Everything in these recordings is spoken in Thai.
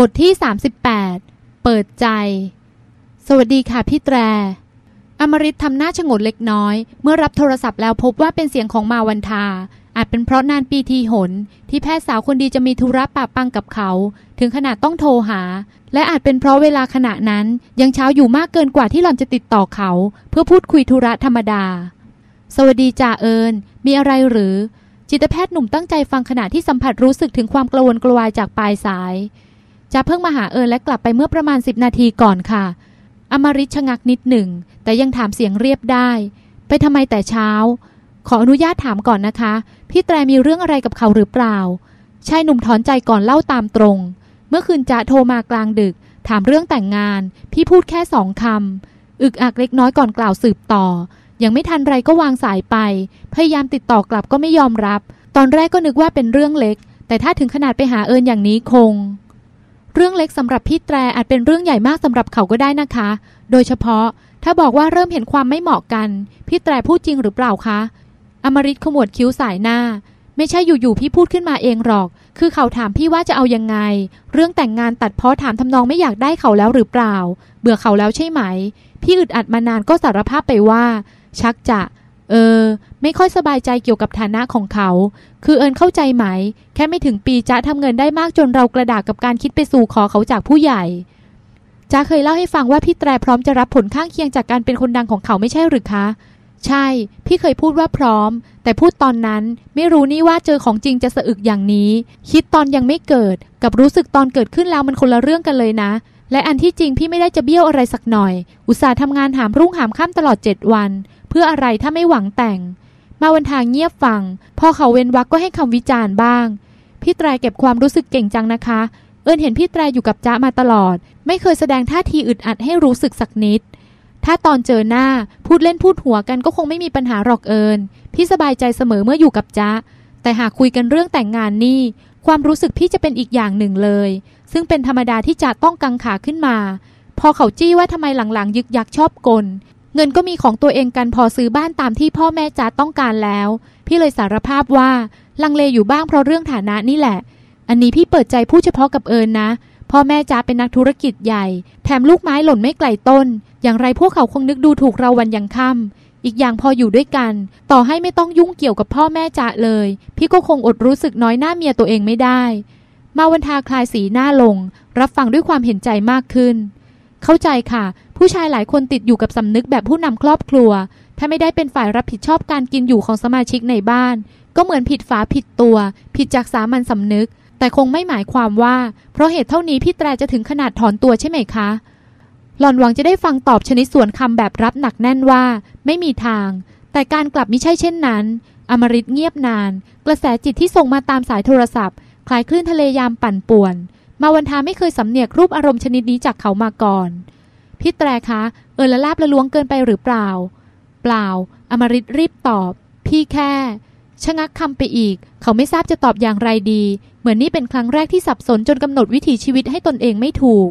บทที่ 38 เปิดใจ สวัสดีค่ะพี่แตร อมริตทำหน้าชงนเล็กน้อย เมื่อรับโทรศัพท์แล้วพบว่าเป็นเสียงของมาวันทา อาจเป็นเพราะนานปีทีหน ที่แพทย์สาวคนดีจะมีธุระปะปังกับเขา ถึงขนาดต้องโทรหา และอาจเป็นเพราะเวลาขณะนั้น ยังเช้าอยู่มากเกินกว่าที่หล่อนจะติดต่อเขา เพื่อพูดคุยธุระธรรมดา สวัสดีจ่าเอิญมีอะไรหรือ จิตแพทย์หนุ่มตั้งใจฟังขณะที่สัมผัสรู้สึกถึงความกระวนกระวายจากปลายสาย จะเพิ่งมาหาเอิญและกลับไปเมื่อประมาณสิบนาทีก่อนค่ะ อมริชชะงักนิดหนึ่ง แต่ยังถามเสียงเรียบได้ ไปทำไมแต่เช้า ขออนุญาตถามก่อนนะคะ พี่แตรมีเรื่องอะไรกับเขาหรือเปล่า ชายหนุ่มถอนใจก่อนเล่าตามตรง เมื่อคืนจะโทรมากลางดึก ถามเรื่องแต่งงาน พี่พูดแค่สองคำ อึกอักเล็กน้อยก่อนกล่าวสืบต่อ ยังไม่ทันไรก็วางสายไป พยายามติดต่อกลับก็ไม่ยอมรับ ตอนแรกก็นึกว่าเป็นเรื่องเล็ก แต่ถ้าถึงขนาดไปหาเอิญอย่างนี้คง เรื่องเล็กสำหรับพี่แตรอาจเป็นเรื่องใหญ่มากสำหรับเขาก็ได้นะคะ โดยเฉพาะถ้าบอกว่าเริ่มเห็นความไม่เหมาะกัน พี่แตรพูดจริงหรือเปล่าคะ อมริตขมวดคิ้วสายหน้า ไม่ใช่อยู่ๆพี่พูดขึ้นมาเองหรอก คือเขาถามพี่ว่าจะเอายังไง เรื่องแต่งงานตัดเพาะถามทำนองไม่อยากได้เขาแล้วหรือเปล่า เบื่อเขาแล้วใช่ไหม พี่อึดอัดมานานก็สารภาพไปว่า ชักจะ เออ ไม่ค่อยสบายใจเกี่ยวกับฐานะของเขา คือเอิญเข้าใจไหม แค่ไม่ถึงปีจะทำเงินได้มากจนเรากระดากกับการคิดไปสู่ขอเขาจากผู้ใหญ่จ้าเคยเล่าให้ฟังว่าพี่แตรพร้อมจะรับผลข้างเคียงจากการเป็นคนดังของเขาไม่ใช่หรือคะ ใช่ พี่เคยพูดว่าพร้อม แต่พูดตอนนั้นไม่รู้นี่ว่าเจอของจริงจะสะอึกอย่างนี้ คิดตอนยังไม่เกิด กับรู้สึกตอนเกิดขึ้นแล้วมันคนละเรื่องกันเลยนะ และอันที่จริงพี่ไม่ได้จะเบี้ยวอะไรสักหน่อย อุตส่าห์ทำงานหามรุ่งหามค่ำตลอดเจ็ดวัน เพื่ออะไรถ้าไม่หวังแต่ง มาวันทางเงียบฟัง พอเขาเว้นวักก็ให้คำวิจารณ์บ้าง พี่ตรายเก็บความรู้สึกเก่งจังนะคะ เอิญเห็นพี่ตรายอยู่กับจ้ามาตลอด ไม่เคยแสดงท่าทีอึดอัดให้รู้สึกสักนิด ถ้าตอนเจอหน้าพูดเล่นพูดหัวกันก็คงไม่มีปัญหาหรอกเอิญพี่สบายใจเสมอเมื่ออยู่กับจ้าแต่หากคุยกันเรื่องแต่งงานนี่ ความรู้สึกพี่จะเป็นอีกอย่างหนึ่งเลย ซึ่งเป็นธรรมดาที่จะต้องกังขาขึ้นมา พอเขาจี้ว่าทำไมหลังๆ ยึกยักชอบกล เงินก็มีของตัวเองกันพอซื้อบ้านตามที่พ่อแม่จ้าต้องการแล้ว พี่เลยสารภาพว่า ลังเลอยู่บ้างเพราะเรื่องฐานะนี่แหละ อันนี้พี่เปิดใจพูดเฉพาะกับเอิญนะ พ่อแม่จ้าเป็นนักธุรกิจใหญ่ แถมลูกไม้หล่นไม่ไกลต้น อย่างไรพวกเขาคงนึกดูถูกเราวันยังค่ำอีกอย่างพออยู่ด้วยกัน ต่อให้ไม่ต้องยุ่งเกี่ยวกับพ่อแม่จ้าเลย พี่ก็คงอดรู้สึกน้อยหน้าเมียตัวเองไม่ได้ มาวันทาคลายสีหน้าลง รับฟังด้วยความเห็นใจมากขึ้น เข้าใจค่ะ ผู้ชายหลายคนติดอยู่กับสำนึกแบบผู้นำครอบครัว ถ้าไม่ได้เป็นฝ่ายรับผิดชอบการกินอยู่ของสมาชิกในบ้าน ก็เหมือนผิดฝาผิดตัว ผิดจากสามัญสำนึก แต่คงไม่หมายความว่า เพราะเหตุเท่านี้พี่แตรจะถึงขนาดถอนตัวใช่ไหมคะ หล่อนหวังจะได้ฟังตอบชนิดส่วนคำแบบรับหนักแน่นว่า ไม่มีทาง แต่การกลับมิใช่เช่นนั้น อมริตเงียบนาน กระแสจิตที่ส่งมาตามสายโทรศัพท์ คล้ายคลื่นทะเลยามปั่นป่วน มาวันทาไม่เคยสำเนียกรูปอารมณ์ชนิดนี้จากเขามาก่อน พี่แตรคะ เออละลาบละล้วงเกินไปหรือเปล่า เปล่า อมริตรีบตอบ พี่แค่ ชะงักคำไปอีก เขาไม่ทราบจะตอบอย่างไรดี เหมือนนี่เป็นครั้งแรกที่สับสนจนกำหนดวิถีชีวิตให้ตนเองไม่ถูก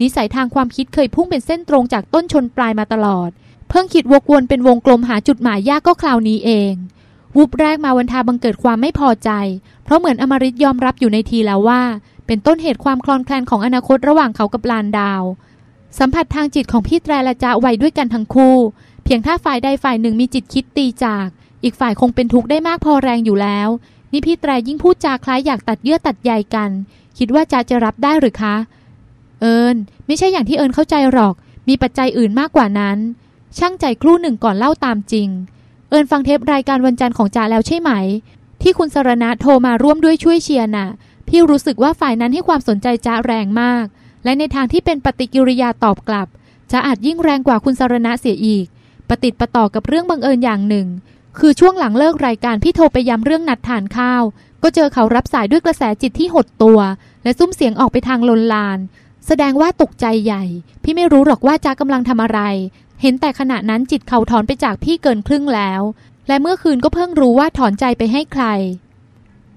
นิสัยทางความคิดเคยพุ่งเป็นเส้นตรงจากต้นชนปลายมาตลอด เพิ่งคิดวกวนเป็นวงกลมหาจุดหมายยากก็คราวนี้เองวุบแรกมาวันทาบังเกิดความไม่พอใจ เพราะเหมือนอมริตยอมรับอยู่ในทีแล้วว่า เป็นต้นเหตุความคลอนแคลนของอนาคตระหว่างเขากับลานดาว สัมผัสทางจิตของพี่แตรและจ้าไวด้วยกันทั้งคู่ เพียงถ้าฝ่ายใดฝ่ายหนึ่งมีจิตคิดตีจาก อีกฝ่ายคงเป็นทุกข์ได้มากพอแรงอยู่แล้ว นี่พี่แตรยิ่งพูดจาคล้ายอยากตัดเยื่อตัดใยกัน คิดว่าจ้าจะรับได้หรือคะ เอิญไม่ใช่อย่างที่เอิญเข้าใจหรอก มีปัจจัยอื่นมากกว่านั้น ช่างใจครู่หนึ่งก่อนเล่าตามจริง เอิญฟังเทปรายการวันจันทร์ของจ่าแล้วใช่ไหม ที่คุณสรณะโทรมาร่วมด้วยช่วยเชียร์น่ะ พี่รู้สึกว่าฝ่ายนั้นให้ความสนใจจ้าแรงมาก และในทางที่เป็นปฏิกิริยาตอบกลับ จะอาจยิ่งแรงกว่าคุณสารณะเสียอีก ปฏิติดประต่อกับเรื่องบังเอิญอย่างหนึ่ง คือช่วงหลังเลิกรายการพี่โทรไปย้ำเรื่องนัดทานข้าว ก็เจอเขารับสายด้วยกระแสจิตที่หดตัว และซุ้มเสียงออกไปทางลนลาน แสดงว่าตกใจใหญ่ พี่ไม่รู้หรอกว่าจ้ากำลังทำอะไร เห็นแต่ขณะนั้นจิตเขาถอนไปจากพี่เกินครึ่งแล้ว และเมื่อคืนก็เพิ่งรู้ว่าถอนใจไปให้ใคร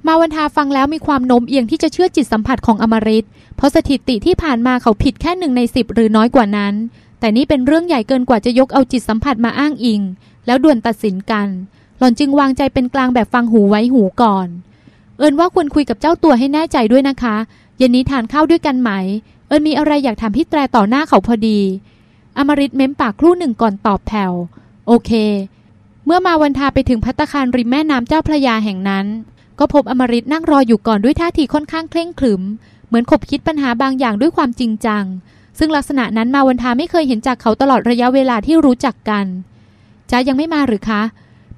มาวันทาฟังแล้วมีความโน้มเอียงที่จะเชื่อจิตสัมผัสของอมริตเพราะสถิติที่ผ่านมาเขาผิดแค่หนึ่งในสิบหรือน้อยกว่านั้น แต่นี่เป็นเรื่องใหญ่เกินกว่าจะยกเอาจิตสัมผัสมาอ้างอิง แล้วด่วนตัดสินกัน หล่อนจึงวางใจเป็นกลางแบบฟังหูไว้หูก่อน เอินว่าควรคุยกับเจ้าตัวให้แน่ใจด้วยนะคะเย็นนี้ทานข้าวด้วยกันไหม เอิญมีอะไรอยากถามพี่แตรต่อหน้าเขาพอดี อมริตเม้มปากครู่หนึ่งก่อนตอบแผ่วโอเค เมื่อมาวันทาไปถึงพัตตาคารริมแม่น้ำเจ้าพระยาแห่งนั้น ก็พบอมริตนั่งรออยู่ก่อนด้วยท่าทีค่อนข้างเคร่งขรึม เหมือนขบคิดปัญหาบางอย่างด้วยความจริงจัง ซึ่งลักษณะนั้นมาวันทาไม่เคยเห็นจากเขาตลอดระยะเวลาที่รู้จักกันจ้ายังไม่มาหรือคะ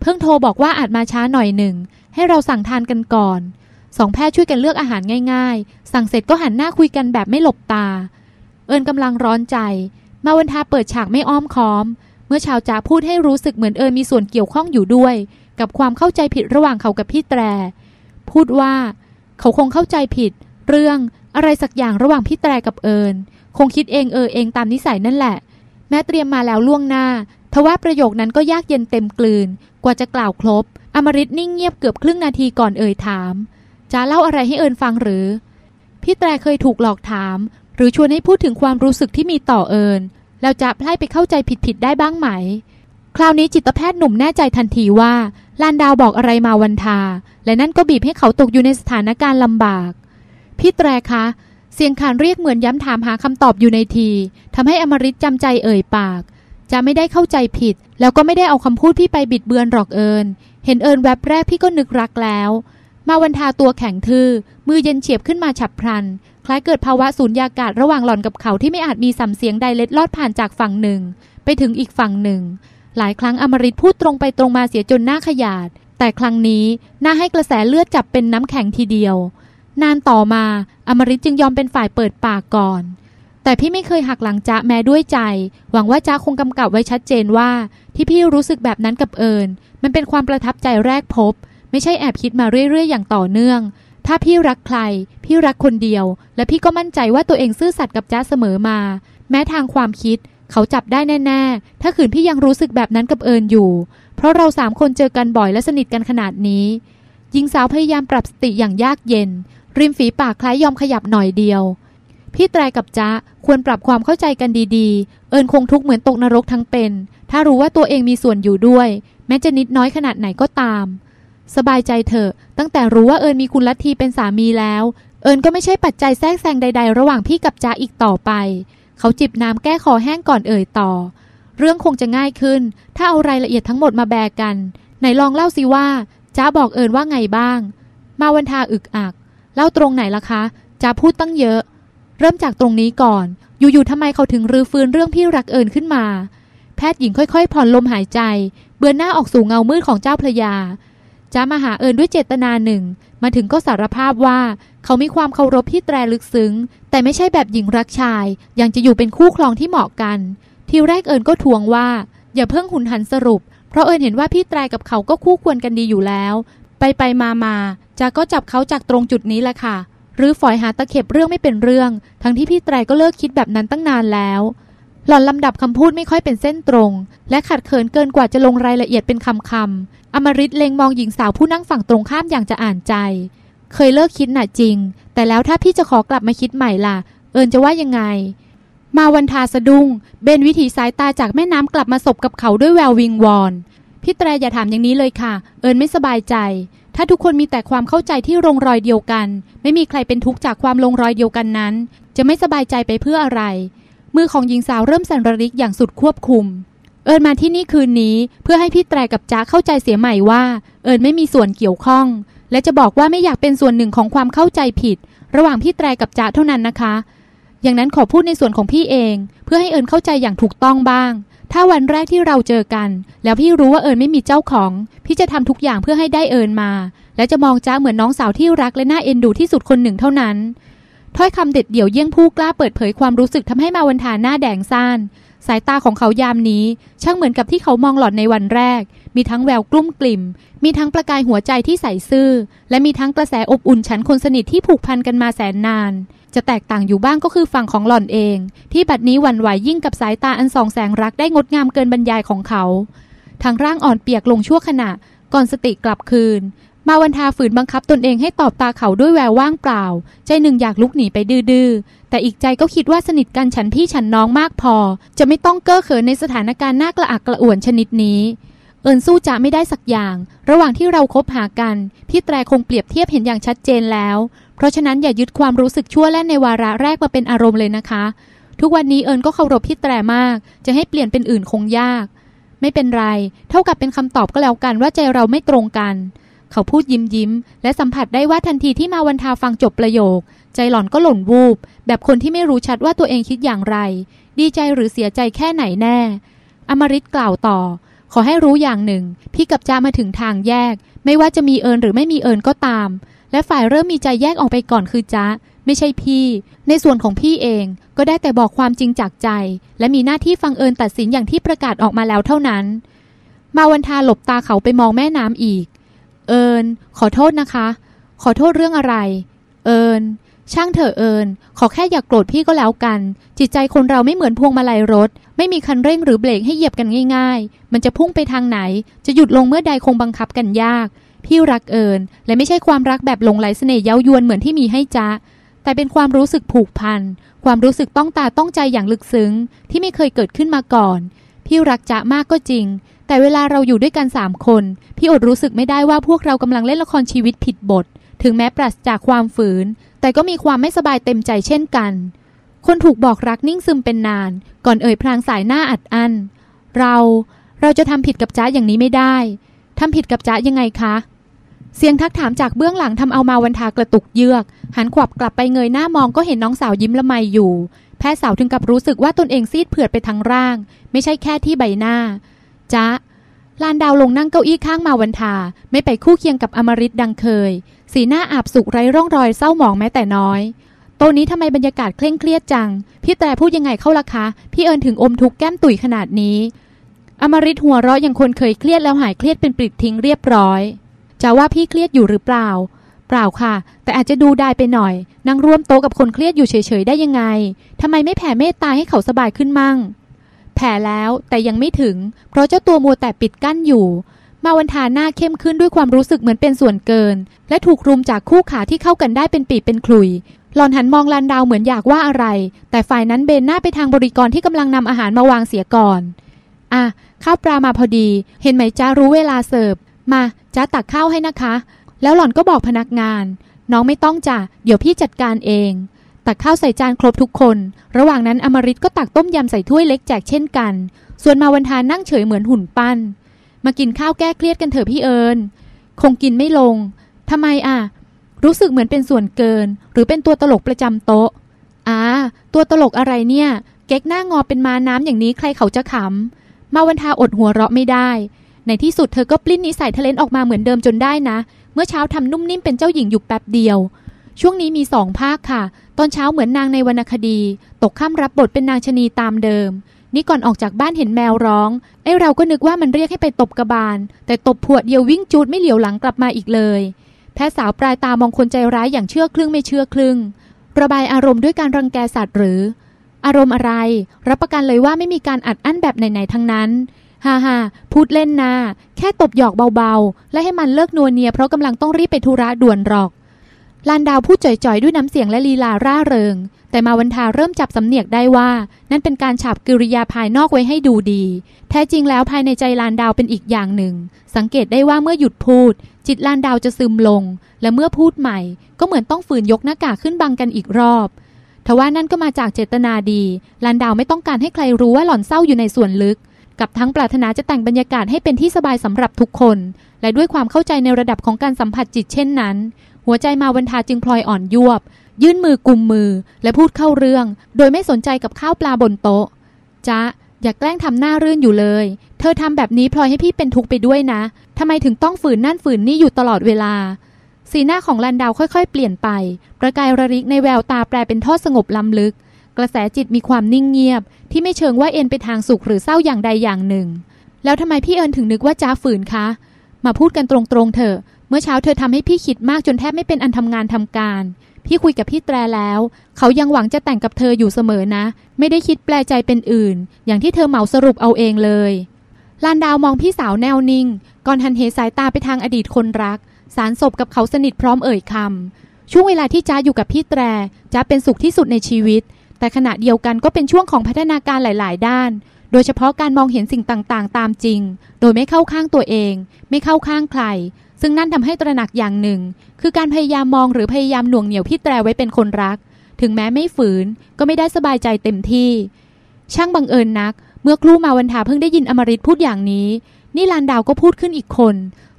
เพิ่งโทรบอกว่าอาจมาช้าหน่อยหนึ่ง ให้เราสั่งทานกันก่อนสองแพทย์ช่วยกันเลือกอาหารง่าย ๆ สั่งเสร็จก็หันหน้าคุยกันแบบไม่หลบตา เอิญกำลังร้อนใจ มาวันทาเปิดฉากไม่อ้อมค้อม เมื่อชาวจ๋าพูดให้รู้สึกเหมือนเอิญมีส่วนเกี่ยวข้องอยู่ด้วย กับความเข้าใจผิดระหว่างเขากับพี่แตร พูดว่า เขาคงเข้าใจผิด เรื่องอะไรสักอย่างระหว่างพี่แตรกับเอิญคงคิดเองเออเองตามนิสัยนั่นแหละ แม้เตรียมมาแล้วล่วงหน้าทว่าประโยคนั้นก็ยากเย็นเต็มกลืน กว่าจะกล่าวครบ อมริตนิ่งเงียบเกือบครึ่งนาทีก่อนเอ่ยถามจะเล่าอะไรให้เอิญฟังหรือ พี่แตรเคยถูกหลอกถาม หรือชวนให้พูดถึงความรู้สึกที่มีต่อเอิญแล้วจะไล่ไปเข้าใจผิดๆได้บ้างไหม คราวนี้จิตแพทย์หนุ่มแน่ใจทันทีว่าลานดาวบอกอะไรมาวันทา และนั่นก็บีบให้เขาตกอยู่ในสถานการณ์ลำบาก พี่แตรคะ เสียงขานเรียกเหมือนย้ำถามหาคำตอบอยู่ในทีทำให้อมริตจำใจเอ่ยปาก จะไม่ได้เข้าใจผิด แล้วก็ไม่ได้เอาคำพูดพี่ไปบิดเบือนหรอกเอิญเห็นเอิญแวบแรกพี่ก็นึกรักแล้ว มาวันทาตัวแข็งทื่อ มือเย็นเฉียบขึ้นมาฉับพลัน คล้ายเกิดภาวะสูญญากาศระหว่างหล่อนกับเขาที่ไม่อาจมีสัมเสียงใดเล็ดลอดผ่านจากฝั่งหนึ่ง ไปถึงอีกฝั่งหนึ่ง หลายครั้งอมริตพูดตรงไปตรงมาเสียจนหน้าขยาด แต่ครั้งนี้หน่าให้กระแสเลือดจับเป็นน้ำแข็งทีเดียว นานต่อมาอมริตจึงยอมเป็นฝ่ายเปิดปากก่อน แต่พี่ไม่เคยหักหลังจ๊ะแม้ด้วยใจ หวังว่าจ๊ะคงกำกับไว้ชัดเจนว่า ที่พี่รู้สึกแบบนั้นกับเอิญมันเป็นความประทับใจแรกพบ ไม่ใช่แอบคิดมาเรื่อยๆ อย่างต่อเนื่อง ถ้าพี่รักใคร พี่รักคนเดียว และพี่ก็มั่นใจว่าตัวเองซื่อสัตย์กับจ๊ะเสมอมา แม้ทางความคิด เขาจับได้แน่ๆ ถ้าขืนพี่ยังรู้สึกแบบนั้นกับเอิญอยู่ เพราะเราสามคนเจอกันบ่อยและสนิทกันขนาดนี้ หญิงสาวพยายามปรับสติอย่างยากเย็น ริมฝีปากคล้ายยอมขยับหน่อยเดียว พี่แตรกับจ๊ะควรปรับความเข้าใจกันดีๆ เอิญคงทุกข์เหมือนตกนรกทั้งเป็น ถ้ารู้ว่าตัวเองมีส่วนอยู่ด้วย แม้จะนิดน้อยขนาดไหนก็ตาม สบายใจเถอะ ตั้งแต่รู้ว่าเอิญมีคุณลัทธีเป็นสามีแล้ว เอิญก็ไม่ใช่ปัจจัยแทรกแซงใด ๆ ระหว่างพี่กับจ๊ะอีกต่อไป เขาจิบน้ำแก้คอแห้งก่อนเอ่ยต่อ เรื่องคงจะง่ายขึ้น ถ้าเอารายละเอียดทั้งหมดมาแบกกัน ไหนลองเล่าสิว่าจ๊ะบอกเอิญว่าไงบ้าง มาวันทาอึกอัก เล่าตรงไหนล่ะคะจ๊ะพูดตั้งเยอะ เริ่มจากตรงนี้ก่อน อยู่ๆทำไมเขาถึงรื้อฟื้นเรื่องพี่รักเอิญขึ้นมา แพทย์หญิงค่อยๆ ผ่อนลมหายใจ เบือนหน้าออกสู่เงามืดของเจ้าพระยาจ้ามาหาเอิญด้วยเจตนาหนึ่ง มาถึงก็สารภาพว่าเขามีความเคารพพี่แตรลึกซึ้ง แต่ไม่ใช่แบบหญิงรักชาย ยังจะอยู่เป็นคู่ครองที่เหมาะกัน ทีแรกเอิญก็ทวงว่า อย่าเพิ่งหุนหันสรุป เพราะเอิญเห็นว่าพี่แตรกับเขาก็คู่ควรกันดีอยู่แล้ว ไปไปมามาจ้าก็จับเขาจากตรงจุดนี้แหละค่ะหรือฝอยหาตะเข็บเรื่องไม่เป็นเรื่อง ทั้งที่พี่แตรก็เลิกคิดแบบนั้นตั้งนานแล้ว หล่อนลำดับคำพูดไม่ค่อยเป็นเส้นตรง และขัดเขินเกินกว่าจะลงรายละเอียดเป็นคำคำอมริตเล็งมองหญิงสาวผู้นั่งฝั่งตรงข้ามอย่างจะอ่านใจ เคยเลิกคิดน่ะจริง แต่แล้วถ้าพี่จะขอกลับมาคิดใหม่ล่ะ เอิญจะว่ายังไง มาวันทาสะดุ้ง เบนวิถีสายตาจากแม่น้ำกลับมาสบกับเขาด้วยแวววิงวอนพี่แตรอย่าถามอย่างนี้เลยค่ะ เอิญไม่สบายใจ ถ้าทุกคนมีแต่ความเข้าใจที่ลงรอยเดียวกัน ไม่มีใครเป็นทุกข์จากความลงรอยเดียวกันนั้น จะไม่สบายใจไปเพื่ออะไร มือของหญิงสาวเริ่มสั่นระริกอย่างสุดควบคุม เอิญมาที่นี่คืนนี้เพื่อให้พี่แตรกับจ้าเข้าใจเสียใหม่ว่า เอิญไม่มีส่วนเกี่ยวข้อง และจะบอกว่าไม่อยากเป็นส่วนหนึ่งของความเข้าใจผิด ระหว่างพี่แตรกับจ้าเท่านั้นนะคะ อย่างนั้นขอพูดในส่วนของพี่เอง เพื่อให้เอิญเข้าใจอย่างถูกต้องบ้าง ถ้าวันแรกที่เราเจอกัน แล้วพี่รู้ว่าเอิญไม่มีเจ้าของ พี่จะทำทุกอย่างเพื่อให้ได้เอิญมา และจะมองจ้าเหมือนน้องสาวที่รักและน่าเอ็นดูที่สุดคนหนึ่งเท่านั้น ถ้อยคำเด็ดเดี่ยวเยี่ยงผู้กล้าเปิดเผยความรู้สึกทำให้มาวันทาหน้าแดงซ่านสายตาของเขายามนี้ ช่างเหมือนกับที่เขามองหล่อนในวันแรก มีทั้งแววกลุ้มกลิ่ม มีทั้งประกายหัวใจที่ใสซื่อ และมีทั้งกระแสอบอุ่นฉันคนสนิทที่ผูกพันกันมาแสนนาน จะแตกต่างอยู่บ้างก็คือฝั่งของหล่อนเอง ที่บัดนี้หวันไหวยิ่งกับสายตาอันส่องแสงรักได้งดงามเกินบรรยายของเขาทางร่างอ่อนเปียกลงชั่วขณะ ก่อนสติกลับคืน มาวันทาฝืนบังคับตนเองให้ตอบตาเขาด้วยแววว่างเปล่า ใจหนึ่งอยากลุกหนีไปดื้อแต่อีกใจก็คิดว่าสนิทกันฉันพี่ฉันน้องมากพอ จะไม่ต้องเก้อเขินในสถานการณ์น่ากระอักกระอ่วนชนิดนี้ เอิญสู้จะไม่ได้สักอย่าง ระหว่างที่เราคบหากัน พี่แตรคงเปรียบเทียบเห็นอย่างชัดเจนแล้ว เพราะฉะนั้นอย่ายึดความรู้สึกชั่วและในวาระแรกมาเป็นอารมณ์เลยนะคะ ทุกวันนี้เอิญก็เคารพพี่แตรมาก จะให้เปลี่ยนเป็นอื่นคงยาก ไม่เป็นไร เท่ากับเป็นคำตอบก็แล้วกันว่าใจเราไม่ตรงกัน เขาพูดยิ้มยิ้ม และสัมผัสได้ว่าทันทีที่มาวันทาฟังจบประโยค ใจหล่อนก็หล่นวูบ แบบคนที่ไม่รู้ชัดว่าตัวเองคิดอย่างไร ดีใจหรือเสียใจแค่ไหนแน่ อมริตกล่าวต่อ ขอให้รู้อย่างหนึ่ง พี่กับจามาถึงทางแยก ไม่ว่าจะมีเอิญหรือไม่มีเอิญก็ตาม และฝ่ายเริ่มมีใจแยกออกไปก่อนคือจ้าไม่ใช่พี่ ในส่วนของพี่เองก็ได้แต่บอกความจริงจากใจ และมีหน้าที่ฟังเอิญตัดสินอย่างที่ประกาศออกมาแล้วเท่านั้น มาวันทาหลบตาเขาไปมองแม่น้ำอีก เอิญขอโทษนะคะ ขอโทษเรื่องอะไร เอิญช่างเถอะเอิญขอแค่อย่ากโกรธพี่ก็แล้วกัน จิตใจคนเราไม่เหมือนพวงมาลัยรถ ไม่มีคันเร่งหรือเบรกให้เหยียบกันง่าย ๆ มันจะพุ่งไปทางไหน จะหยุดลงเมื่อใดคงบังคับกันยาก พี่รักเอิญและไม่ใช่ความรักแบบลงไหลเสน่ห์เย้ายวนเหมือนที่มีให้จ้าแต่เป็นความรู้สึกผูกพัน ความรู้สึกต้องตาต้องใจอย่างลึกซึ้ง ที่ไม่เคยเกิดขึ้นมาก่อน พี่รักจ๊ะมากก็จริง แต่เวลาเราอยู่ด้วยกันสามคน พี่อดรู้สึกไม่ได้ว่าพวกเรากำลังเล่นละครชีวิตผิดบท ถึงแม้ปราศจากความฝืน แต่ก็มีความไม่สบายเต็มใจเช่นกัน คนถูกบอกรักนิ่งซึมเป็นนาน ก่อนเอ่ยพลางสายหน้าอัดอั้นเราเราจะทำผิดกับจ๊ะอย่างนี้ไม่ได้ทำผิดกับจ๊ะยังไงคะ เสียงทักถามจากเบื้องหลังทำเอามาวันทากระตุกเยือก หันขวับกลับไปเงยหน้ามองก็เห็นน้องสาวยิ้มละไมอยู่ แพทย์สาวถึงกับรู้สึกว่าตนเองซีดเผือดไปทั้งร่าง ไม่ใช่แค่ที่ใบหน้า จ๊ะลานดาวลงนั่งเก้าอี้ข้างมาวันทา ไม่ไปคู่เคียงกับอมริตดังเคย สีหน้าอาบสุกไร้ร่องรอยเศร้าหมองแม้แต่น้อยโตนี้ทำไมบรรยากาศเคร่งเครียดจัง พี่แต่พูดยังไงเข้าล่ะคะ พี่เอิญถึงอมทุกแก้มตุ๋ยขนาดนี้ อมริตหัวเราะอย่างคนเคยเครียดแล้วหายเครียดเป็นปลิดทิ้งเรียบร้อยจะว่าพี่เครียดอยู่หรือเปล่า เปล่าค่ะ แต่อาจจะดูได้ไปหน่อย นั่งร่วมโต๊ะกับคนเครียดอยู่เฉยๆได้ยังไงทำไมไม่แผ่เมตตาให้เขาสบายขึ้นมั่ง แผ่แล้วแต่ยังไม่ถึง เพราะเจ้าตัวมัวแต่ปิดกั้นอยู่ มาวันทาหน้าเข้มขึ้นด้วยความรู้สึกเหมือนเป็นส่วนเกิน และถูกรุมจากคู่ขาที่เข้ากันได้เป็นปีเป็นคลุย หลอนหันมองลันดาวเหมือนอยากว่าอะไร แต่ฝ่ายนั้นเบนหน้าไปทางบริกรที่กำลังนำอาหารมาวางเสียก่อน อะข้าวปลามาพอดี เห็นไหมจ้ารู้เวลาเสิร์ฟ มาจ้าตักข้าวให้นะคะ แล้วหล่อนก็บอกพนักงาน น้องไม่ต้องจ้ะเดี๋ยวพี่จัดการเอง ตักข้าวใส่จานครบทุกคน ระหว่างนั้นอมริตก็ตักต้มยำใส่ถ้วยเล็กแจกเช่นกัน ส่วนมาวันทานนั่งเฉยเหมือนหุ่นปั้น มากินข้าวแก้เครียดกันเถอะพี่เอิญ คงกินไม่ลง ทำไมอะ รู้สึกเหมือนเป็นส่วนเกิน หรือเป็นตัวตลกประจำโต๊ะอ่าตัวตลกอะไรเนี่ย เก๊กหน้างอเป็นมาน้ำอย่างนี้ใครเขาจะขำ มาวันทาอดหัวเราะไม่ได้ ในที่สุดเธอก็ปลิ้นนิสัยทะเลนออกมาเหมือนเดิมจนได้นะ เมื่อเช้าทำนุ่มนิ่มเป็นเจ้าหญิงอยู่แป๊บเดียว ช่วงนี้มีสองภาคค่ะ ตอนเช้าเหมือนนางในวรรณคดี ตกข้ามรับบทเป็นนางชนีตามเดิม นี่ก่อนออกจากบ้านเห็นแมวร้อง ไอ้เราก็นึกว่ามันเรียกให้ไปตบกระบาล แต่ตบพวดเดียววิ่งจูดไม่เหลียวหลังกลับมาอีกเลย แพทย์สาวปลายตามองคนใจร้ายอย่างเชื่อครึ่งไม่เชื่อครึ่ง ระบายอารมณ์ด้วยการรังแกสัตว์หรือ อารมณ์อะไร รับประกันเลยว่าไม่มีการอัดอั้นแบบไหนๆทั้งนั้นฮ่าฮ่าพูดเล่นนา แค่ตบหยอกเบาๆ และให้มันเลิกนัวเนียเพราะกำลังต้องรีบไปธุระด่วนหรอก ลานดาวพูดจ่อยๆ ด้วยน้ำเสียงและลีลาร่าเริง แต่มาวันทาเริ่มจับสำเนียกได้ว่า นั่นเป็นการฉาบกิริยาภายนอกไว้ให้ดูดี แท้จริงแล้วภายในใจลานดาวเป็นอีกอย่างหนึ่ง สังเกตได้ว่าเมื่อหยุดพูด จิตลานดาวจะซึมลง และเมื่อพูดใหม่ ก็เหมือนต้องฝืนยกหน้ากากขึ้นบังกันอีกรอบทว่านั่นก็มาจากเจตนาดีลานดาวไม่ต้องการให้ใครรู้ว่าหล่อนเศร้าอยู่ในส่วนลึก กับทั้งปรารถนาจะแต่งบรรยากาศให้เป็นที่สบายสำหรับทุกคน และด้วยความเข้าใจในระดับของการสัมผัสจิตเช่นนั้น หัวใจมาวันทาจึงพลอยอ่อนยวบ ยื่นมือกุมมือและพูดเข้าเรื่อง โดยไม่สนใจกับข้าวปลาบนโต๊ะจ๊ะอย่าแกล้งทำหน้ารื่นอยู่เลย เธอทำแบบนี้พลอยให้พี่เป็นทุกข์ไปด้วยนะทำไมถึงต้องฝืนนั่นฝืนนี่อยู่ตลอดเวลา สีหน้าของลันดาวค่อยๆ เปลี่ยนไป ประกายระริกในแววตาแปลเป็นทอดสงบล้ำลึก กระแสจิตมีความนิ่งเงียบ ที่ไม่เชิงว่าเอ็นไปทางสุขหรือเศร้าอย่างใดอย่างหนึ่ง แล้วทำไมพี่เอิญถึงนึกว่าจ้าฝืนคะ มาพูดกันตรงๆเถอะ เมื่อเช้าเธอทำให้พี่คิดมากจนแทบไม่เป็นอันทำงานทำการ พี่คุยกับพี่แตรแล้ว เขายังหวังจะแต่งกับเธออยู่เสมอนะ ไม่ได้คิดแปลใจเป็นอื่น อย่างที่เธอเหมาสรุปเอาเองเลยลานดาวมองพี่สาวแนวนิ่ง ก่อนหันเหสายตาไปทางอดีตคนรัก สารศพกับเขาสนิทพร้อมเอ่ยคำช่วงเวลาที่จ้าอยู่กับพี่แตรจ้าเป็นสุขที่สุดในชีวิต แต่ขณะเดียวกันก็เป็นช่วงของพัฒนาการหลาย ๆ ด้าน โดยเฉพาะการมองเห็นสิ่งต่าง ๆ ตามจริง โดยไม่เข้าข้างตัวเอง ไม่เข้าข้างใคร ซึ่งนั่นทำให้ตระหนักอย่างหนึ่ง คือการพยายามมองหรือพยายามหน่วงเหนียวพี่แตรไว้เป็นคนรัก ถึงแม้ไม่ฝืนก็ไม่ได้สบายใจเต็มที่ ช่างบังเอิญนัก เมื่อครู่มาวันทาเพิ่งได้ยินอมริตพูดอย่างนี้นี่ลานดาวก็พูดขึ้นอีกคน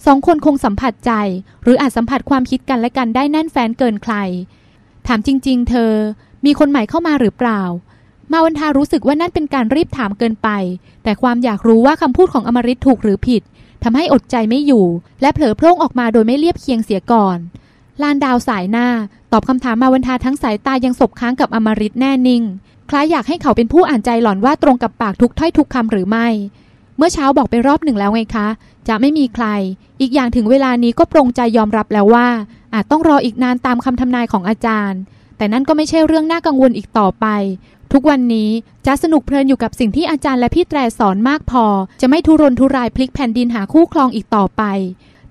สองคนคงสัมผัสใจ หรืออาจสัมผัสความคิดกันและกันได้แน่นแฟนเกินใคร ถามจริง ๆ เธอ มีคนใหม่เข้ามาหรือเปล่า มาวันทารู้สึกว่านั่นเป็นการรีบถามเกินไป แต่ความอยากรู้ว่าคำพูดของอมริตถูกหรือผิด ทำให้อดใจไม่อยู่ และเผลอโพร่งออกมาโดยไม่เรียบเคียงเสียก่อน ลานดาวสายหน้า ตอบคำถามมาวันทาทั้งสายตายังสบค้างกับอมริตแน่นิ่ง คล้ายอยากให้เขาเป็นผู้อ่านใจหล่อนว่าตรงกับปากทุกถ้อยทุกคำหรือไม่ เมื่อเช้าบอกไปรอบหนึ่งแล้วไงคะ จะไม่มีใคร อีกอย่างถึงเวลานี้ก็ปรงใจยอมรับแล้วว่า อาจต้องรออีกนานตามคำทำนายของอาจารย์ แต่นั่นก็ไม่ใช่เรื่องน่ากังวลอีกต่อไป ทุกวันนี้จะสนุกเพลินอยู่กับสิ่งที่อาจารย์และพี่แตรสอนมากพอ จะไม่ทุรนทุรายพลิกแผ่นดินหาคู่ครองอีกต่อไป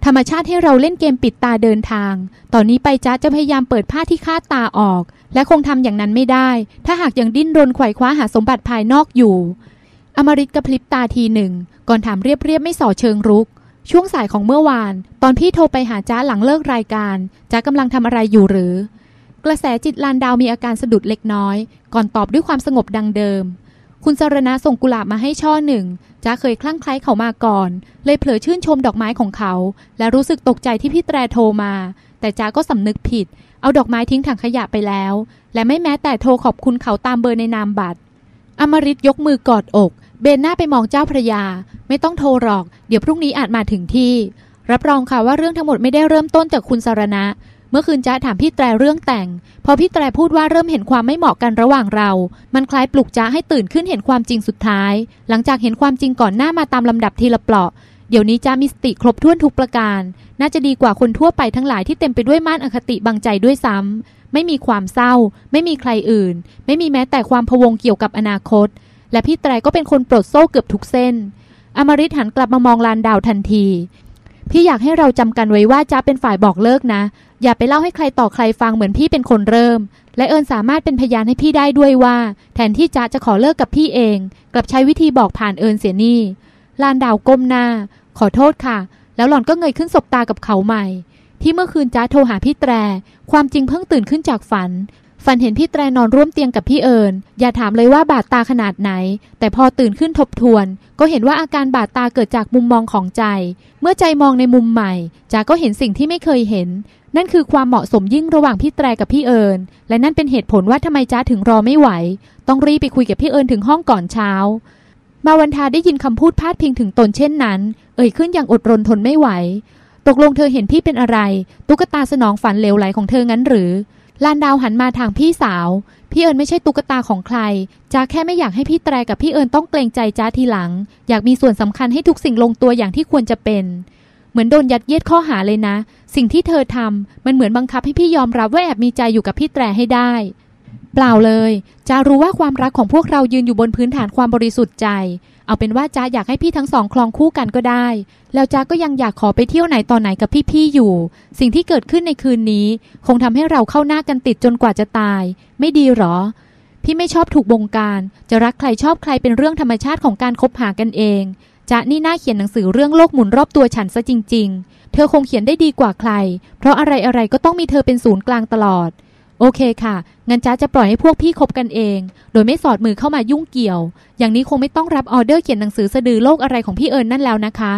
ธรรมชาติให้เราเล่นเกมปิดตาเดินทาง ตอนนี้ไปจ้าจะพยายามเปิดผ้าที่คาดตาออก และคงทำอย่างนั้นไม่ได้ ถ้าหากยังดิ้นรนไขว่คว้าหาสมบัติภายนอกอยู่ อมริตกระพริบตาทีหนึ่ง ก่อนถามเรียบๆไม่ส่อเชิงรุก ช่วงสายของเมื่อวาน ตอนพี่โทรไปหาจ้าหลังเลิกรายการจ้ากำลังทำอะไรอยู่หรือ กระแสจิตลานดาวมีอาการสะดุดเล็กน้อย ก่อนตอบด้วยความสงบดังเดิม คุณสรณะส่งกุหลาบมาให้ช่อหนึ่งจ้าเคยคลั่งไคล้เขามาก่อน เลยเผลอชื่นชมดอกไม้ของเขา และรู้สึกตกใจที่พี่แตรโทรมา แต่จ้าก็สำนึกผิด เอาดอกไม้ทิ้งถังขยะไปแล้ว และไม่แม้แต่โทรขอบคุณเขาตามเบอร์ในนามบัตร อมริตยกมือกอดอก เบนหน้าไปมองเจ้าพระยา ไม่ต้องโทรหรอก เดี๋ยวพรุ่งนี้อาจมาถึงที่ รับรองค่ะว่าเรื่องทั้งหมดไม่ได้เริ่มต้นจากคุณสารณะ เมื่อคืนจ้าถามพี่แตรเรื่องแต่ง พอพี่แตรพูดว่าเริ่มเห็นความไม่เหมาะกันระหว่างเรา มันคล้ายปลุกจ้าให้ตื่นขึ้นเห็นความจริงสุดท้าย หลังจากเห็นความจริงก่อนหน้ามาตามลำดับทีละเปราะเดี๋ยวนี้จ้ามีสติครบถ้วนทุกประการ น่าจะดีกว่าคนทั่วไปทั้งหลายที่เต็มไปด้วยม่านอคติบังใจด้วยซ้ำไม่มีความเศร้า ไม่มีใครอื่น ไม่มีแม้แต่ความพวงเกี่ยวกับอนาคต และพี่แตรก็เป็นคนปลดโซ่เกือบทุกเส้น อมริตหันกลับมามองลานดาวทันทีพี่อยากให้เราจำกันไว้ว่าจ้าเป็นฝ่ายบอกเลิกนะ อย่าไปเล่าให้ใครต่อใครฟังเหมือนพี่เป็นคนเริ่ม และเอิญสามารถเป็นพยานให้พี่ได้ด้วยว่า แทนที่จ้าจะขอเลิกกับพี่เอง กลับใช้วิธีบอกผ่านเอิญเสียนี่ลานดาวก้มหน้า ขอโทษค่ะ แล้วหล่อนก็เงยขึ้นสบตากับเขาใหม่ ที่เมื่อคืนจ้าโทรหาพี่แตร ความจริงเพิ่งตื่นขึ้นจากฝัน ฝันเห็นพี่แตรนอนร่วมเตียงกับพี่เอิญอย่าถามเลยว่าบาดตาขนาดไหน แต่พอตื่นขึ้นทบทวน ก็เห็นว่าอาการบาดตาเกิดจากมุมมองของใจ เมื่อใจมองในมุมใหม่จ้าก็เห็นสิ่งที่ไม่เคยเห็น นั่นคือความเหมาะสมยิ่งระหว่างพี่แตรกับพี่เอิญและนั่นเป็นเหตุผลว่าทำไมจ้าถึงรอไม่ไหว ต้องรีบไปคุยกับพี่เอิญถึงห้องก่อนเช้า มาวันทาได้ยินคำพูดพาดพิงถึงตนเช่นนั้น เอ่ยขึ้นอย่างอดรนทนไม่ไหว ตกลงเธอเห็นพี่เป็นอะไร ตุ๊กตาสนองฝันเลวไหลของเธองั้นหรือลานดาวหันมาทางพี่สาว พี่เอิญไม่ใช่ตุ๊กตาของใครจ้าแค่ไม่อยากให้พี่แตรกับพี่เอิญต้องเกรงใจจ้าทีหลัง อยากมีส่วนสำคัญให้ทุกสิ่งลงตัวอย่างที่ควรจะเป็น เหมือนโดนยัดเยียดข้อหาเลยนะ สิ่งที่เธอทำมันเหมือนบังคับให้พี่ยอมรับว่าแอบมีใจอยู่กับพี่แตรให้ได้ เปล่าเลยจ้ารู้ว่าความรักของพวกเรายืนอยู่บนพื้นฐานความบริสุทธิ์ใจ เอาเป็นว่าจ้าอยากให้พี่ทั้งสองคลองคู่กันก็ได้ แล้วจ้าก็ยังอยากขอไปเที่ยวไหนตอนไหนกับพี่ๆอยู่ สิ่งที่เกิดขึ้นในคืนนี้ คงทำให้เราเข้าหน้ากันติดจนกว่าจะตาย ไม่ดีหรอ พี่ไม่ชอบถูกบงการ จะรักใครชอบใครเป็นเรื่องธรรมชาติของการคบหากันเอง จ้านี่น่าเขียนหนังสือเรื่องโลกหมุนรอบตัวฉันซะจริง ๆ เธอคงเขียนได้ดีกว่าใคร เพราะอะไรๆก็ต้องมีเธอเป็นศูนย์กลางตลอด โอเคค่ะ งั้นจ้าจะปล่อยให้พวกพี่คบกันเอง โดยไม่สอดมือเข้ามายุ่งเกี่ยว อย่างนี้คงไม่ต้องรับออเดอร์เขียนหนังสือสะดือโลกอะไรของพี่เอิญนั่นแล้วนะคะ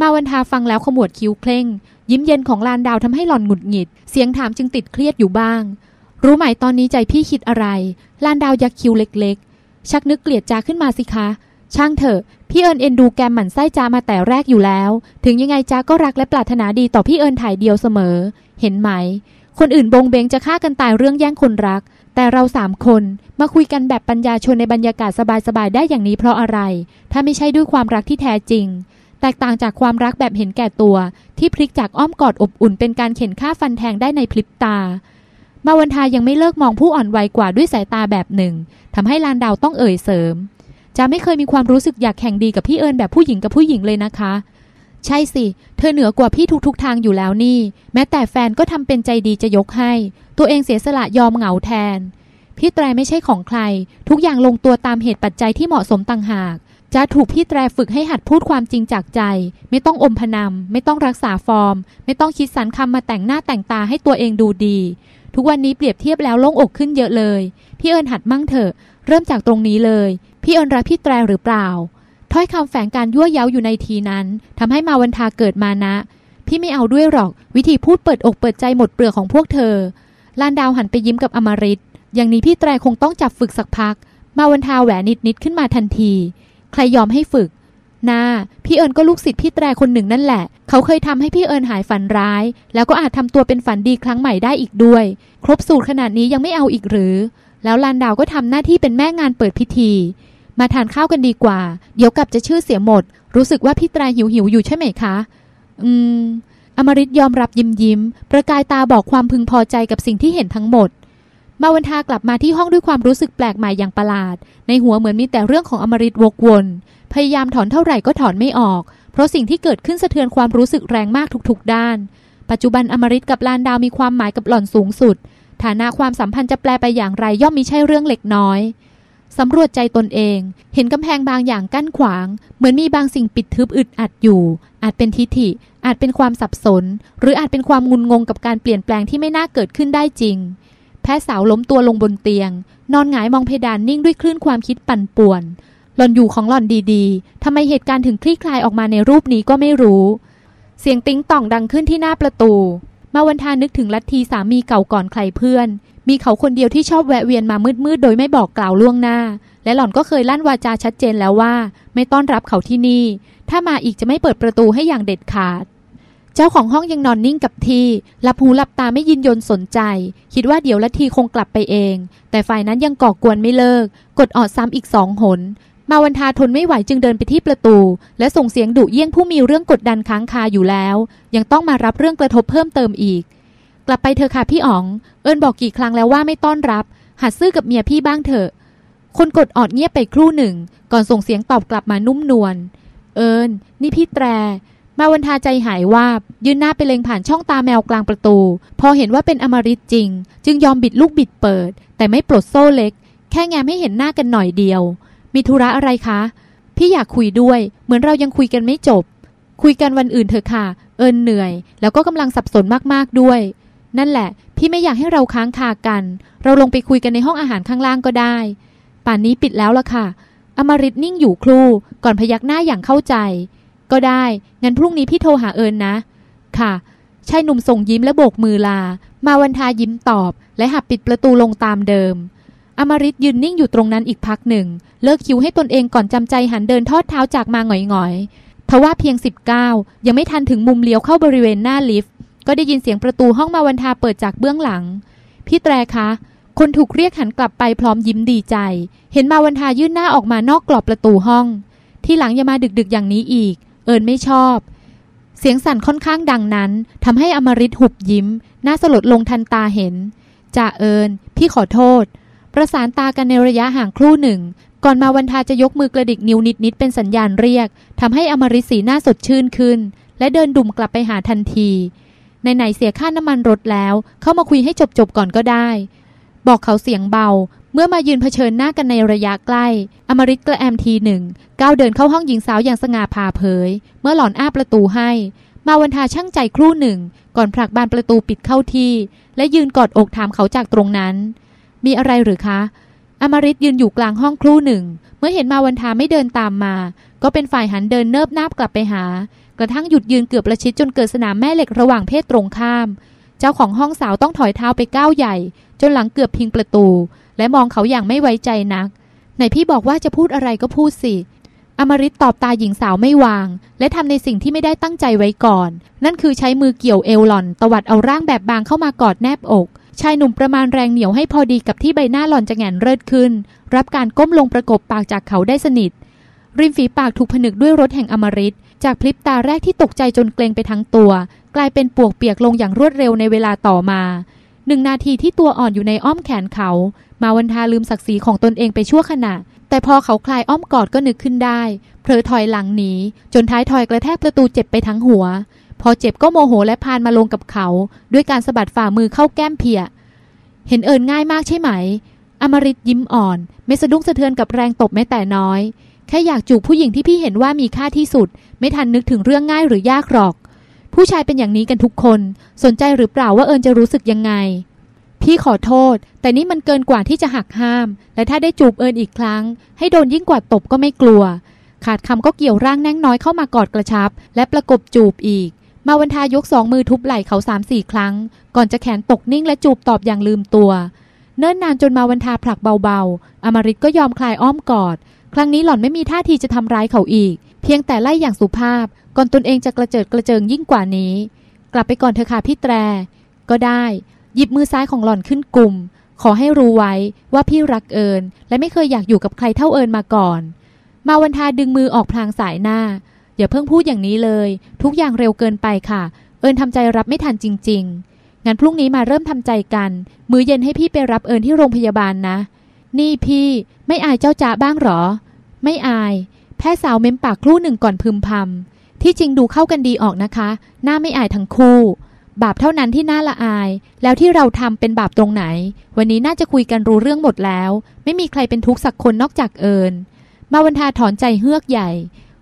มาวันทาฟังแล้วขมวดคิ้วเคร่ง ยิ้มเย็นของลานดาวทำให้หล่อนหงุดหงิด เสียงถามจึงติดเครียดอยู่บ้าง รู้ไหมตอนนี้ใจพี่คิดอะไร ลานดาวยักคิ้วเล็ก ๆ ชักนึกเกลียดจ้าขึ้นมาสิคะ ช่างเถอะ พี่เอิญเอ็นดูแกมหมั่นไส้จ้ามาแต่แรกอยู่แล้ว ถึงยังไงจ้าก็รักและปรารถนาดีต่อพี่เอิญถ่ายเดียวเสมอ เห็นไหม คนอื่นบงเบงจะฆ่ากันตายเรื่องแย่งคนรัก แต่เราสามคนมาคุยกันแบบปัญญาชนในบรรยากาศสบายๆได้อย่างนี้เพราะอะไร ถ้าไม่ใช่ด้วยความรักที่แท้จริง แตกต่างจากความรักแบบเห็นแก่ตัว ที่พลิกจากอ้อมกอดอบอุ่นเป็นการเข็นฆ่าฟันแทงได้ในพลิบตามาวันทายังไม่เลิกมองผู้อ่อนวัยกว่าด้วยสายตาแบบหนึ่งทำให้ลานดาวต้องเอ่ยเสริม จะไม่เคยมีความรู้สึกอยากแข่งดีกับพี่เอิญแบบผู้หญิงกับผู้หญิงเลยนะคะ ใช่สิ เธอเหนือกว่าพี่ทุกๆทางอยู่แล้วนี่ แม้แต่แฟนก็ทำเป็นใจดีจะยกให้ ตัวเองเสียสละยอมเหงาแทน พี่แตรไม่ใช่ของใคร ทุกอย่างลงตัวตามเหตุปัจจัยที่เหมาะสมต่างหากจะถูกพี่แตรฝึกให้หัดพูดความจริงจากใจ ไม่ต้องอมพนำไม่ต้องรักษาฟอร์ม ไม่ต้องคิดสรรคำมาแต่งหน้าแต่งตาให้ตัวเองดูดี ทุกวันนี้เปรียบเทียบแล้วโล่งอกขึ้นเยอะเลย พี่เอิญหัดมั่งเถอะ เริ่มจากตรงนี้เลย พี่เอิญรักพี่แตรหรือเปล่า ถ้อยคำแฝงการยั่วเย้าอยู่ในทีนั้นทำให้มาวันทาเกิดมานะ พี่ไม่เอาด้วยหรอก วิธีพูดเปิดอกเปิดใจหมดเปลือกของพวกเธอ ลานดาวหันไปยิ้มกับอมริตอย่างนี้พี่แตรคงต้องจับฝึกสักพัก มาวันทาแหวนนิดนิดขึ้นมาทันที ใครยอมให้ฝึกนาพี่เอิญก็ลูกศิษย์พี่แตรคนหนึ่งนั่นแหละ เขาเคยทำให้พี่เอิญหายฝันร้าย แล้วก็อาจทำตัวเป็นฝันดีครั้งใหม่ได้อีกด้วย ครบสูตรขนาดนี้ยังไม่เอาอีกหรือ แล้วลานดาวก็ทำหน้าที่เป็นแม่งานเปิดพิธี มาทานข้าวกันดีกว่า เดี๋ยวกลับจะชื่อเสียหมด รู้สึกว่าพี่ตราหิวหิวอยู่ใช่ไหมคะ อืม อมริตยอมรับยิ้มยิ้ม ประกายตาบอกความพึงพอใจกับสิ่งที่เห็นทั้งหมด มาวันทากลับมาที่ห้องด้วยความรู้สึกแปลกใหม่อย่างประหลาด ในหัวเหมือนมีแต่เรื่องของอมริตวกวน พยายามถอนเท่าไหร่ก็ถอนไม่ออก เพราะสิ่งที่เกิดขึ้นสะเทือนความรู้สึกแรงมากทุกๆด้าน ปัจจุบันอมริตกับลานดาวมีความหมายกับหล่อนสูงสุด ฐานะความสัมพันธ์จะแปลไปอย่างไรย่อมมีใช่เรื่องเล็กน้อย สำรวจใจตนเอง เห็นกำแพงบางอย่างกั้นขวาง เหมือนมีบางสิ่งปิดทึบอึดอัดอยู่ อาจเป็นทิฐิ อาจเป็นความสับสน หรืออาจเป็นความงุนงงกับการเปลี่ยนแปลงที่ไม่น่าเกิดขึ้นได้จริง แพ้สาวล้มตัวลงบนเตียง นอนหงายมองเพดานนิ่งด้วยคลื่นความคิดปั่นป่วน หล่อนอยู่ของหล่อนดีๆทำไมเหตุการณ์ถึงคลี่คลายออกมาในรูปนี้ก็ไม่รู้ เสียงติ้งต่องดังขึ้นที่หน้าประตู มาวันทานึกถึงลัทธิสามีเก่าก่อนใครเพื่อน มีเขาคนเดียวที่ชอบแวะเวียนมามืดๆโดยไม่บอกกล่าวล่วงหน้า และหล่อนก็เคยลั่นวาจาชัดเจนแล้วว่า ไม่ต้อนรับเขาที่นี่ ถ้ามาอีกจะไม่เปิดประตูให้อย่างเด็ดขาด เจ้าของห้องยังนอนนิ่งกับที่หลับหูหลับตาไม่ยินยนสนใจ คิดว่าเดี๋ยวลัทธิคงกลับไปเอง แต่ฝ่ายนั้นยังก่อกวนไม่เลิก กดออดซ้ำอีกสองหน มาวันทาทนไม่ไหวจึงเดินไปที่ประตู และส่งเสียงดุเยี่ยงผู้มีเรื่องกดดันค้างคาอยู่แล้ว ยังต้องมารับเรื่องกระทบเพิ่มเติมอีก กลับไปเถอะค่ะพี่อ๋อง เอิญบอกกี่ครั้งแล้วว่าไม่ต้อนรับ หัดซื่อกับเมียพี่บ้างเถอะ คนกดออดเงียบไปครู่หนึ่ง ก่อนส่งเสียงตอบกลับมานุ่มนวลเอิญนี่พี่แตร มาวันทาใจหายวาบยืนหน้าไปเล็งผ่านช่องตาแมวกลางประตู พอเห็นว่าเป็นอมริตจริง จึงยอมบิดลูกบิดเปิด แต่ไม่ปลดโซ่เล็ก แค่แงมให้เห็นหน้ากันหน่อยเดียว มีธุระอะไรคะ พี่อยากคุยด้วย เหมือนเรายังคุยกันไม่จบ คุยกันวันอื่นเถอะค่ะ เอิญเหนื่อย แล้วก็กำลังสับสนมากๆด้วย นั่นแหละ พี่ไม่อยากให้เราค้างคากัน เราลงไปคุยกันในห้องอาหารข้างล่างก็ได้ ป่านนี้ปิดแล้วละค่ะ อมริตนิ่งอยู่ครู่ก่อนพยักหน้าอย่างเข้าใจ ก็ได้ งั้นพรุ่งนี้พี่โทรหาเอิญนะค่ะชายหนุ่มส่งยิ้มและโบกมือลา มาวันทายิ้มตอบ และหับปิดประตูลงตามเดิม อมริตยืนนิ่งอยู่ตรงนั้นอีกพักหนึ่ง เลิกคิวให้ตนเองก่อนจำใจหันเดินทอดเท้าจากมาหงอยๆทว่าเพียง 19 ยังไม่ทันถึงมุมเลี้ยวเข้าบริเวณหน้าลิฟต์ ก็ได้ยินเสียงประตูห้องมาวันทาเปิดจากเบื้องหลัง พี่แตรคะ คนถูกเรียกหันกลับไปพร้อมยิ้มดีใจ เห็นมาวันทายื่นหน้าออกมานอกกรอบประตูห้อง ที่หลังอย่ามาดึกๆอย่างนี้อีก เอิญไม่ชอบ เสียงสั่นค่อนข้างดังนั้นทำให้อมริตหุบยิ้ม หน้าสลดลงทันตาเห็นจ่าเอิญพี่ขอโทษ ประสานตากันในระยะห่างครู่หนึ่ง ก่อนมาวันทาจะยกมือกระดิกนิ้วนิดๆเป็นสัญญาณเรียกทำให้อมริสีหน้าสดชื่นขึ้น และเดินดุ่มกลับไปหาทันทีในไหนๆเสียค่าน้ำมันรถแล้ว เข้ามาคุยให้จบๆก่อนก็ได้ บอกเขาเสียงเบา เมื่อมายืนเผชิญหน้ากันในระยะใกล้ อมริตกระแอมทีหนึ่งก้าวเดินเข้าห้องหญิงสาวอย่างสง่าผ่าเผย เมื่อหล่อนอ้าประตูให้ มาวันทาช่างใจครู่หนึ่ง ก่อนผลักบานประตูปิดเข้าที่ และยืนกอดอกถามเขาจากตรงนั้น มีอะไรหรือคะ อมริตยืนอยู่กลางห้องครู่หนึ่ง เมื่อเห็นมาวันทาไม่เดินตามมา ก็เป็นฝ่ายหันเดินเนิบนาบกลับไปหา กระทั่งหยุดยืนเกือบประชิดจนเกิดสนามแม่เหล็กระหว่างเพศตรงข้าม เจ้าของห้องสาวต้องถอยเท้าไปก้าวใหญ่ จนหลังเกือบพิงประตู และมองเขาอย่างไม่ไว้ใจนักไหนพี่บอกว่าจะพูดอะไรก็พูดสิอมริตตอบตาหญิงสาวไม่วาง และทำในสิ่งที่ไม่ได้ตั้งใจไว้ก่อน นั่นคือใช้มือเกี่ยวเอวหล่อน ตวัดเอาร่างแบบบางเข้ามากอดแนบอก ชายหนุ่มประมาณแรงเหนียวให้พอดีกับที่ใบหน้าหล่อนจะแงนเริดขึ้น รับการก้มลงประกบปากจากเขาได้สนิท ริมฝีปากถูกผนึกด้วยรถแห่งอมริตจากพลิบตาแรกที่ตกใจจนเกรงไปทั้งตัว กลายเป็นปวกเปียกลงอย่างรวดเร็วในเวลาต่อมาหนึ่งนาทีที่ตัวอ่อนอยู่ในอ้อมแขนเขา มาวันทาลืมศักดิ์ศรีของตนเองไปชั่วขณะ แต่พอเขาคลายอ้อมกอดก็นึกขึ้นได้ เผลอถอยหลังหนีจนท้ายถอยกระแทกประตูเจ็บไปทั้งหัว พอเจ็บก็โมโหและพานมาลงกับเขา ด้วยการสะบัดฝ่ามือเข้าแก้มเพีย เห็นเอิญง่ายมากใช่ไหม อมริตยิ้มอ่อน ไม่สะดุ้งสะเทือนกับแรงตบแม้แต่น้อย แค่อยากจูบผู้หญิงที่พี่เห็นว่ามีค่าที่สุด ไม่ทันนึกถึงเรื่องง่ายหรือยากหรอก ผู้ชายเป็นอย่างนี้กันทุกคน สนใจหรือเปล่าว่าเอิญจะรู้สึกยังไง พี่ขอโทษ แต่นี่มันเกินกว่าที่จะหักห้าม และถ้าได้จูบเอิญอีกครั้ง ให้โดนยิ่งกว่าตบก็ไม่กลัว ขาดคำก็เกี่ยวร่างแน่งน้อยเข้ามากอดกระชับ และประกบจูบอีก มาวันทายกสองมือทุบไหล่เขาสามสี่ครั้ง ก่อนจะแขนตกนิ่งและจูบตอบอย่างลืมตัว เนิ่นนานจนมาวันทาผลักเบาๆ อมริตก็ยอมคลายอ้อมกอด ครั้งนี้หล่อนไม่มีท่าทีจะทำร้ายเขาอีก เพียงแต่ไล่อย่างสุภาพ ก่อนตนเองจะกระเจิดกระเจิงยิ่งกว่านี้ กลับไปก่อนเถอค่ะพี่แตร ก็ได้ หยิบมือซ้ายของหล่อนขึ้นกลุ่ม ขอให้รู้ไว้ว่าพี่รักเอิญและไม่เคยอยากอยู่กับใครเท่าเอิญมาก่อน มาวันทาดึงมือออกพลางสายหน้า อย่าเพิ่งพูดอย่างนี้เลย ทุกอย่างเร็วเกินไปค่ะ เอิญทำใจรับไม่ทันจริง ๆ งั้นพรุ่งนี้มาเริ่มทำใจกัน มื้อเย็นให้พี่ไปรับเอิญที่โรงพยาบาลนะ นี่พี่ไม่อายเจ้าจ๋าบ้างหรอ ไม่อาย แพทย์สาวเม้มปากครู่หนึ่งก่อนพึมพำที่จริงดูเข้ากันดีออกนะคะ หน้าไม่อายทั้งคู่ บาปเท่านั้นที่น่าละอาย แล้วที่เราทำเป็นบาปตรงไหน วันนี้น่าจะคุยกันรู้เรื่องหมดแล้ว ไม่มีใครเป็นทุกข์สักคนนอกจากเอิญมาวันทาถอนใจเฮือกใหญ่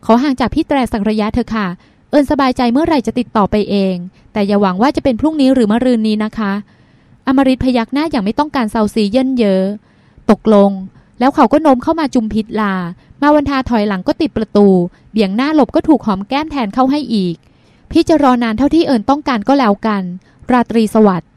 ขอห่างจากพี่แตรสักระยะเถอะค่ะ เอิญสบายใจเมื่อไหร่จะติดต่อไปเอง แต่อย่าหวังว่าจะเป็นพรุ่งนี้หรือมะรืนนี้นะคะ อมริตพยักหน้าอย่างไม่ต้องการเซาซีเยินเยอตกลง แล้วเขาก็โน้มเข้ามาจุมพิษลา มาวันทาถอยหลังก็ติดประตู เบี่ยงหน้าหลบก็ถูกหอมแก้มแทนเข้าให้อีก พี่จะรอนานเท่าที่เอิญต้องการก็แล้วกัน ราตรีสวัสดิ์